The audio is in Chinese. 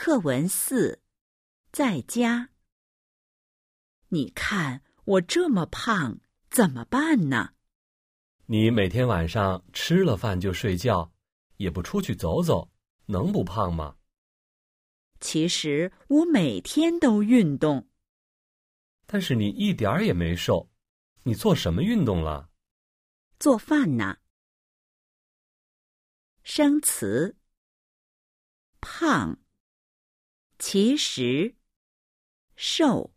课文四，在家。你看我这么胖，怎么办呢？你每天晚上吃了饭就睡觉，也不出去走走，能不胖吗？其实我每天都运动，但是你一点儿也没瘦，你做什么运动了？做饭呢。生词：胖。其实，瘦。